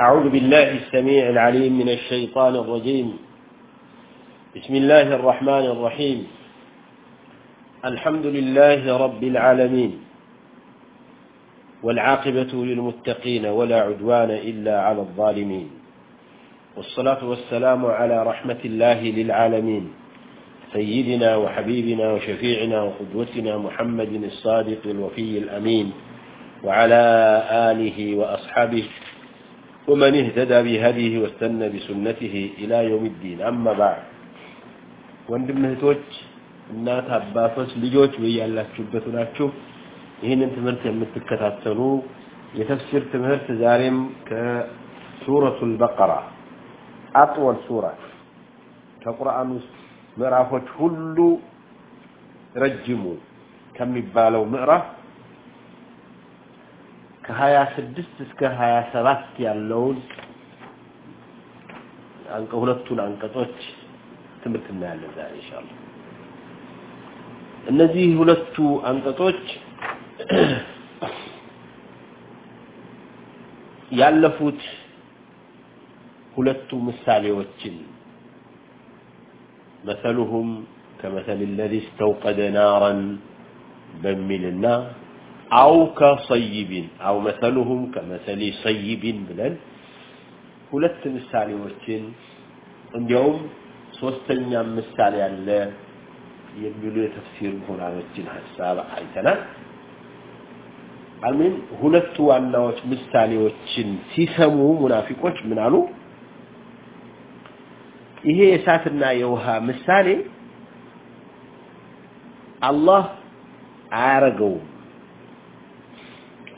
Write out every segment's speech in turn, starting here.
أعوذ بالله السميع العليم من الشيطان الرجيم بسم الله الرحمن الرحيم الحمد لله رب العالمين والعاقبة للمتقين ولا عدوان إلا على الظالمين والصلاة والسلام على رحمة الله للعالمين سيدنا وحبيبنا وشفيعنا وقدوتنا محمد الصادق الوفي الأمين وعلى آله وأصحابه ومن اهتدى بهديه واستنى بسنته إلى يوم الدين أما بعد وندم نهتوج الناس عبافس لجوج ويا الله شبت ناتشو يهين انت مرت يمتك تاتسنو يتفسير تمهر تزارم كسورة البقرة أطول سورة تقرأ مرافوش هلو رجمو كم يبالو مرافو ከሀያ ስድስት እስከ ሀያ ሰባት ያለውን አንቀ ሁለቱን አንቀጦች ትምህርት እናያለን ዛሬ ኢንሻአላህ እነዚህ ሁለቱ አንቀጦች ያለፉት ሁለቱ ምሳሌዎችን مثلهم كمثل الذي استوقد نارا بميلنا አው ከሰይቢን አው መሰሉሁም ከመሰሊ ሰይቢን ብለን ሁለት ምሳሌዎችን እንዲያውም ሶስተኛ ምሳሌ አለ የሚሉ የተፍሲር ምሁራኖችን ሀሳብ አይተናል አሚን ሁለቱ ዋናዎች ምሳሌዎችን ሲሰሙ ሙናፊቆች ምን አሉ ይሄ የእሳትና የውሃ ምሳሌ አላህ አያረገውም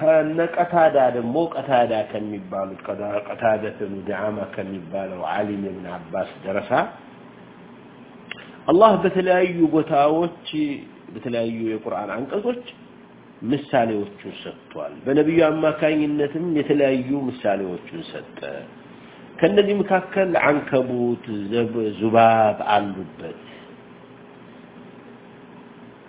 ከነ ቀታዳ ደግሞ ቀታዳ ከሚባሉት ቀታደትን ዳማ ከሚባለው አሊም ብን አባስ ደረሳ አላህ በተለያዩ ቦታዎች በተለያዩ የቁርአን አንቀጾች ምሳሌዎቹን ሰጥቷል በነቢዩ አማካኝነትም የተለያዩ ምሳሌዎቹን ሰጠ ከእነዚህ መካከል አንከቡት ዙባብ አሉበት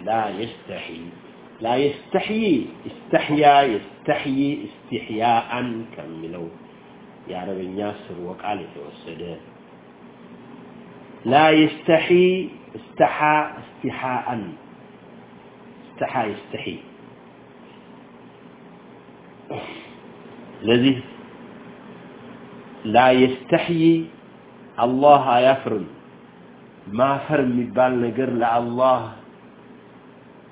لا يستحي لا يستحي استحيا يستحي استحياء كملوا يا رب الناس وقال يتوسد لا يستحي استحى استحاء استحى يستحي الذي لا يستحي الله يفرم ما فرم بالنقر لأ الله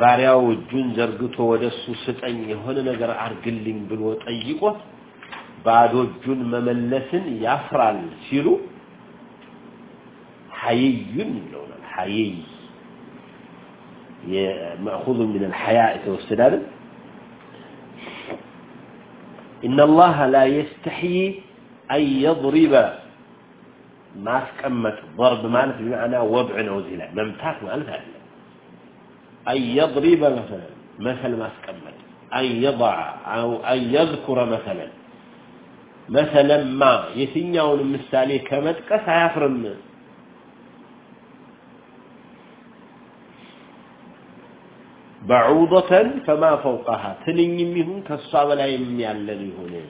ባሪያው እጁን ዘርግቶ ወደሱ ስጠኝ የሆነ ነገር አርግልኝ ብሎ ጠይቆት ባዶ እጁን መመለስን ያፍራል ሲሉ ሀይዩን ይለውናል። ሀይይ የማእኹዙ ምን አልሐያ የተወሰደ አይደል? إن الله لا يستحي أن يضرب ما اسكمت ضرب مالك بمعنى وضع نوزي لا ممتاك مالك هذا أن يضرب مثلا مثل ما اسكمل أن يضع أو أن يذكر مثلا مثلا ما يتنيون المثالي كمتك سيفر منه بعوضة فما فوقها تلين يميهم كالصعب لا يمي الذي هنا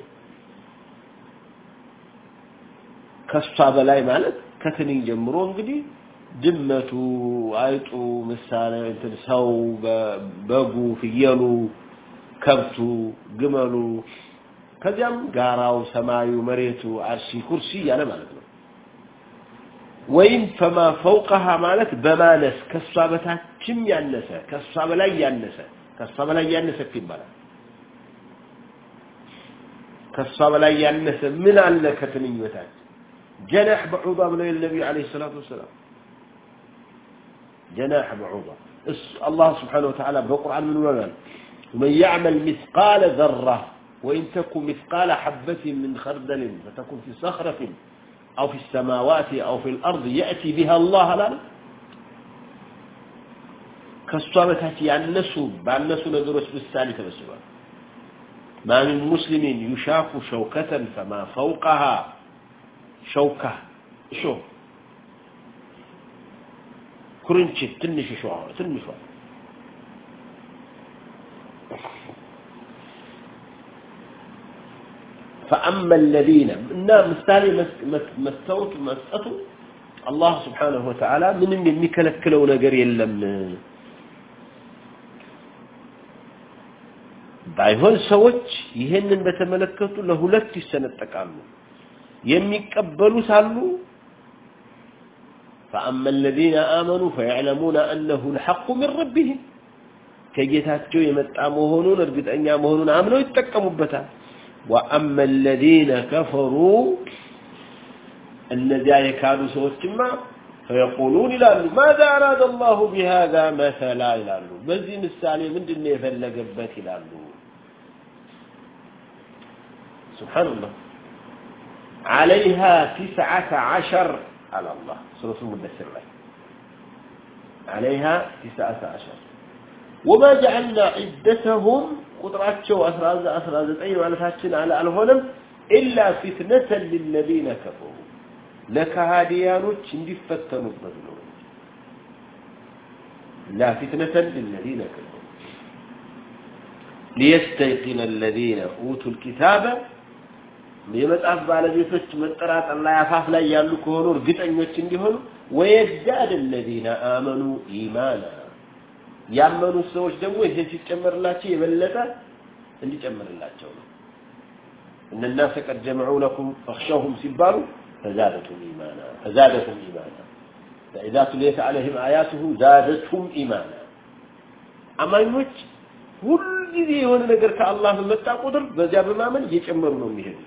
كالصعب لا يمالك كتنين جمرون قدي ድመቱ አይጡ ምሳሌ እንትን ሰው በጉ ፍየሉ ከብቱ ግመሉ ከዚያም ጋራው ሰማዩ መሬቱ አርሲ ኩርሲ እያለ ማለት ነው ወይም ፈማ ፈውቀሃ ማለት በማነስ ከእሷ በታችም ያነሰ ከእሷ በላይ ያነሰ ከእሷ በላይ ያነሰ ይባላል ከእሷ በላይ ያነሰ ምን አለ ከትንኝ በታች ጀነሕ በዑባ ብለው የነቢዩ ዓለይሂ ሰላቱ ወሰላም جناح بعوضة الله سبحانه وتعالى بقرآن من ومن ومن يعمل مثقال ذرة وإن تكون مثقال حبة من خردل فتكون في صخرة أو في السماوات أو في الأرض يأتي بها الله لنا كالصوامة تأتي عن نسو بعن نسو ندرس بالثالثة بسوا ما من مسلمين يشاق شوكة فما فوقها شوكة شوكة كرنشي تنشي شو تنشي شو فأما الذين من مستاني مستوت مسأته الله سبحانه وتعالى من من مكلكلو نجري لم بعيون سوتش يهنن بتملكته له لتي السنة تكامل يمي كبلو سالو فأما الذين آمنوا فيعلمون أنه الحق من ربهم كجيتات جوية متعموهنون أربط أن يعموهنون آمنوا يتكموا بتا وأما الذين كفروا الذين يكادوا سوى التماء فيقولون إلى أنه ماذا أراد الله بهذا مثلا إلى أنه بزي مستعلي من دنيا فلقبت إلى أنه سبحان الله عليها تسعة عشر على الله سلسة مدسر لك عليها تسعة عشر وما جعلنا عدتهم قدرات شو أثرازة أثرازة أيوة على فاتشنا على الهولم إلا فتنة للذين كفروا لك هاديانو تشندي فتنوا الضدنون لا فتنة للذين كفروا ليستيقن الذين أوتوا الكتابة የመጽሐፍ ባለቤቶች መጠራት ላይ አፋፍ ላይ ያሉ ከሆኑ እርግጠኞች እንዲሆኑ ወየዛድ الذين آمنوا إيمانا ያመኑ ሰዎች ደግሞ ይሄን ሲጨመርላቸው የበለጠ እንዲጨመርላቸው ነው ان الناس قد جمعوا لكم فخشوهم ሲባሉ فزادتهم إيمانا فزادتهم إيمانا فإذا تليت عليهم آياته زادتهم إيمانا አማኞች ሁልጊዜ የሆነ ነገር ከአላህ በመጣ ቁጥር በዚያ በማመን እየጨመሩ ነው የሚሄዱት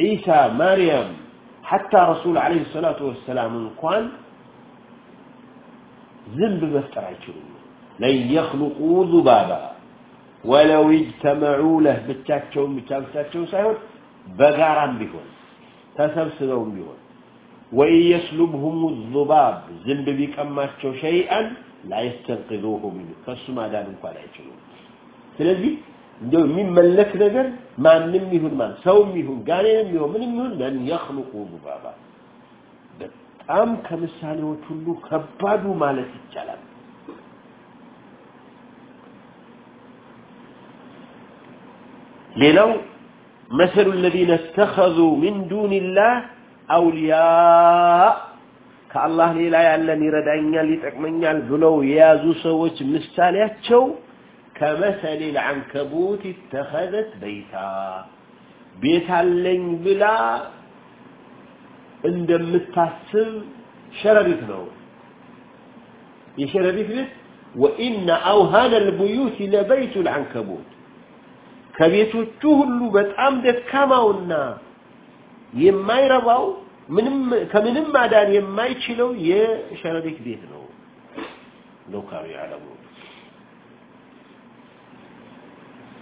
عيسى مريم حتى رسول عليه الصلاة والسلام قال ذنب مفتر عجلون لن يخلقوا ذبابا ولو اجتمعوا له بتاكتهم بتاكتهم سيهون بغاران بيهون تسبسدون بيهون وإن يسلبهم الذباب ذنب بيك أماتوا شيئا لا يستنقذوه منه فالسما دانوا قال عجلون ثلاثي እንደው የሚመለክ ነገር ማንም ይሁን ማን ሰውም ይሁን ጋኔንም ይሁን ምንም ይሁን ለን የኽሉቁ ዱባባ በጣም ከምሳሌዎች ሁሉ ከባዱ ማለት ይቻላል ሌላው መሰሉ ለዚነ እተኸዙ ምን ዱንላህ አውልያእ ከአላህ ሌላ ያለን ይረዳኛል ይጠቅመኛል ብለው የያዙ ሰዎች ምሳሌያቸው كمثل العنكبوت اتخذت بيتا بيتا لن بلا عندما تحسب شربت له يشربت له وإن أوهان البيوت لبيت العنكبوت كبيتو تهلو بتعمدت كما قلنا يما يرباو منم كمنم ما دار يما يشلو يشربت بيت له لو كانوا يعلمون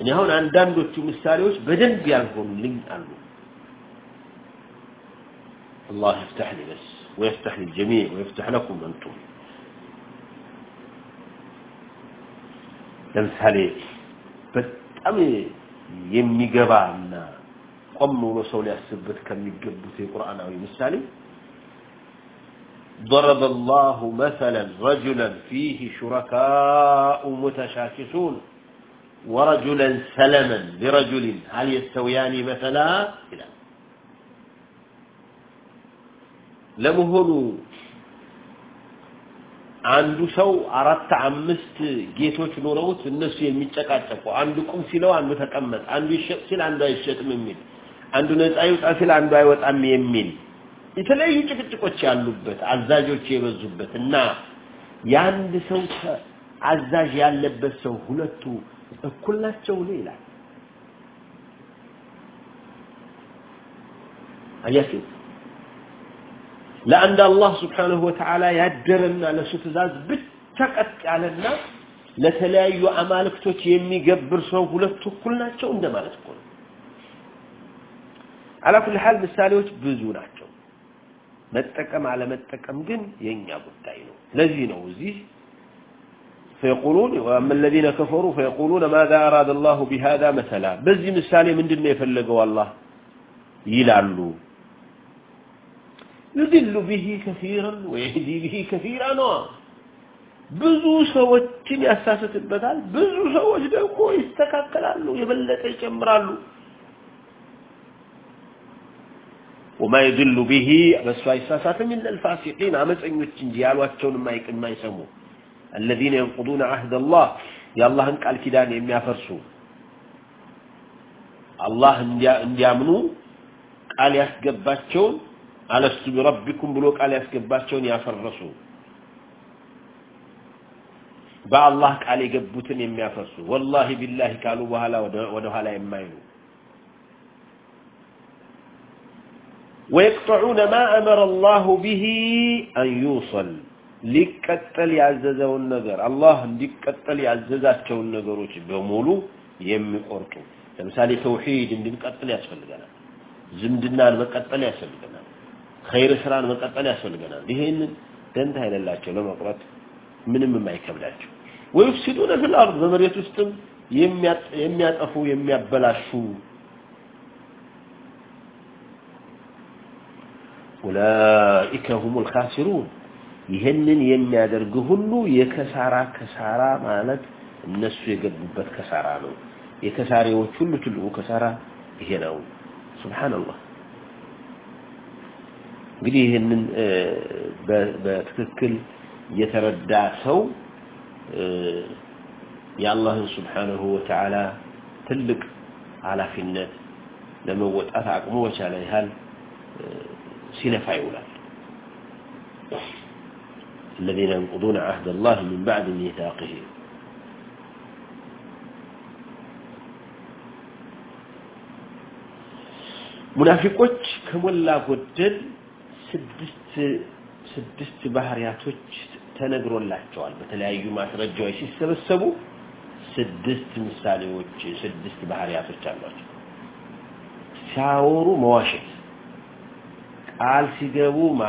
እኔ አሁን አንዳንዶቹ ምሳሌዎች በደንብ ያልሆኑልኝ አሉ الله يفتح لي بس ويفتح للجميع ويفتح لكم أنتم ለምሳሌ በጣም የሚገባና ቆም ብሎ ሰው ሊያስብበት ከሚገቡት የቁርአናዊ ምሳሌ ضرب الله مثلا رجلا فيه شركاء متشاكسون ورجلا سلما لرجل هل يستويان مثلا لا لم هنو عنده سو عردت عمست جيت وشنوروت النسو يميتك عشفو عنده كم سلو عنده تكمت عنده الشيء سل عنده الشيء من مين عنده نزعي وتأسل عنده عنده عنده عمي يمين يتلعي يجب أن تكون شيئا اللبت عزاج وشيئا اللبت نعم يعني سوف عزاج يعني اللبت هلتو እኩላቸው ነው ይላል አያችሁ ለአንድ አላህ ስብሓንሁ ወተዓላ ያደረና ለእሱ ትእዛዝ ብቻ ቀጥ ያለና ለተለያዩ አማልክቶች የሚገብር ሰው ሁለቱ እኩል ናቸው እንደማለት እኮ ነው አላ ኩል ሀል ምሳሌዎች ብዙ ናቸው መጠቀም አለመጠቀም ግን የእኛ ጉዳይ ነው ለዚህ ነው እዚህ فيقولون وأما الذين كفروا فيقولون ماذا أراد الله بهذا مثلا بزي مثالي من دلني فلقوا الله يلعلوا يدل به كثيرا ويهدي به كثيرا بزو سوى كم أساسة البدال بزو سوى جدوك ويستكاك لعلوا يبلت يجمر علوا وما يدل به بس فايساسات من الفاسقين عمس عمس عمس عمس عمس عمس عمس عمس الذين ينقضون عهد الله يا الله ان قال كده ما الله ان جاء ان قال يا اسكباتون على سبي ربكم بلو قال يا اسكباتون يا فرسوا با الله قال يغبطن ما يفرسوا والله بالله قالوا وهلا ودوا هلا ويقطعون ما امر الله به ان يوصل ሊቀጠል ያዘዘውን ነገር አላህ እንዲቀጠል ያዘዛቸውን ነገሮች በሙሉ የሚቆርጡ ለምሳሌ ተውሂድ እንድንቀጥል ያስፈልገናል። ዝምድናን መቀጠል ያስፈልገናል። ኸይር ስራን መቀጠል ያስፈልገናል። ይሄንን ደንታ አይደላቸው ለመቁረጥ ምንም የማይከብዳቸው ወይፍሲዱነ ፊል አርድ በመሬት ውስጥም የሚያጠፉ የሚያበላሹ أولئك هم الخاسرون ይሄንን የሚያደርግ ሁሉ የከሳራ ከሳራ ማለት እነሱ የገቡበት ከሳራ ነው። የከሳሪዎች ሁሉ ትልቁ ከሳራ ይሄ ነው። ሱብሃንአላህ። እንግዲህ ይሄንን በትክክል የተረዳ ሰው የአላህን ሱብሃነሁ ወተዓላ ትልቅ ኃላፊነት ለመወጣት አቅሙ በቻለ ያህል ሲለፋ ይውላል። الذين ينقضون عهد الله من بعد ميثاقه منافقوش كم الله قدر سدست سدست بحرياتوش تنقرون الله جوال مثل أيو ما ترجوه يسي سبسبو سدست مثالي وجه سدست بحرياتوش تنقرون ساورو مواشد قال سيقبو ما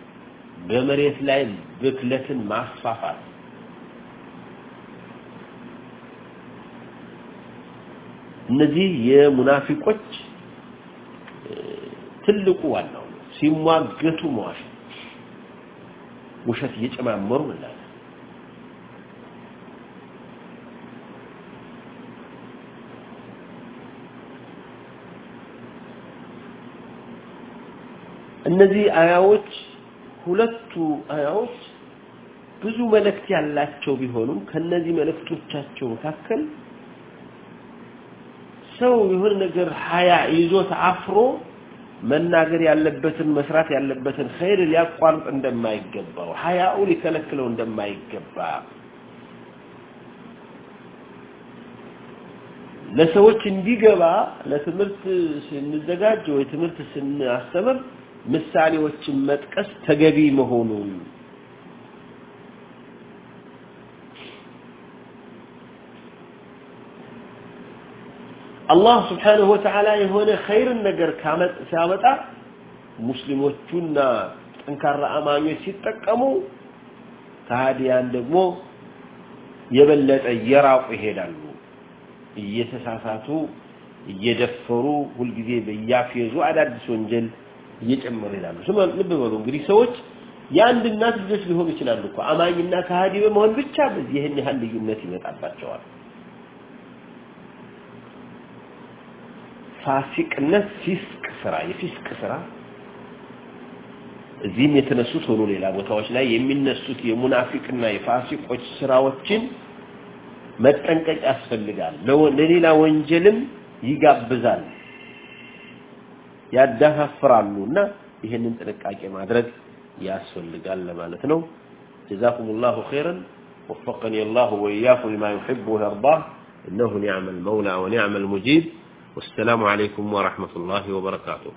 በመሬት ላይ ብክለትን ማስፋፋት እነዚህ የሙናፊቆች ትልቁ ዋናው ነው። ሲሟገቱ መዋሽ ውሸት እየጨማመሩ እንላለን። እነዚህ አያዎች ሁለቱ አያዎች ብዙ መልእክት ያላቸው ቢሆኑም ከነዚህ መልእክቶቻቸው መካከል ሰው የሆነ ነገር ሀያ ይዞት አፍሮ መናገር ያለበትን መስራት ያለበትን ኸይር ሊያቋርጥ እንደማይገባው ሀያው ሊከለክለው እንደማይገባ ለሰዎች እንዲገባ ለትምህርት ስንዘጋጅ ወይ ትምህርት ስናስተምር ምሳሌዎችን መጥቀስ ተገቢ መሆኑን አላህ ስብሓንሁ ወተዓላ የሆነ ኸይርን ነገር ሲያመጣ ሙስሊሞቹና ጠንካራ አማኞች ሲጠቀሙ ከሃዲያን ደግሞ የበለጠ እየራቁ ይሄዳሉ እየተሳሳቱ እየደፈሩ ሁልጊዜ በያፌዙ አዳዲስ ወንጀል እየጨመሩ ይላሉ። ስለዚህ ልብ በሉ እንግዲህ ሰዎች የአንድ እናት ልጆች ሊሆኑ ይችላሉ እኮ አማኝና ከሃዲ በመሆን ብቻ በዚህ ይህን ያህል ልዩነት ይመጣባቸዋል። ፋሲቅነት ፊስቅ ስራ፣ የፊስቅ ስራ እዚህም የተነሱት ሆኖ ሌላ ቦታዎች ላይ የሚነሱት የሙናፊቅና የፋሲቆች ስራዎችን መጠንቀቅ ያስፈልጋል። ለሌላ ወንጀልም ይጋብዛል። ያደፋፍራሉና ይሄንን ጥንቃቄ ማድረግ ያስፈልጋል ለማለት ነው جزاكم الله خيرا وفقني الله واياكم لما يحب ويرضاه انه نعم المولى ونعم المجيد والسلام عليكم ورحمه الله وبركاته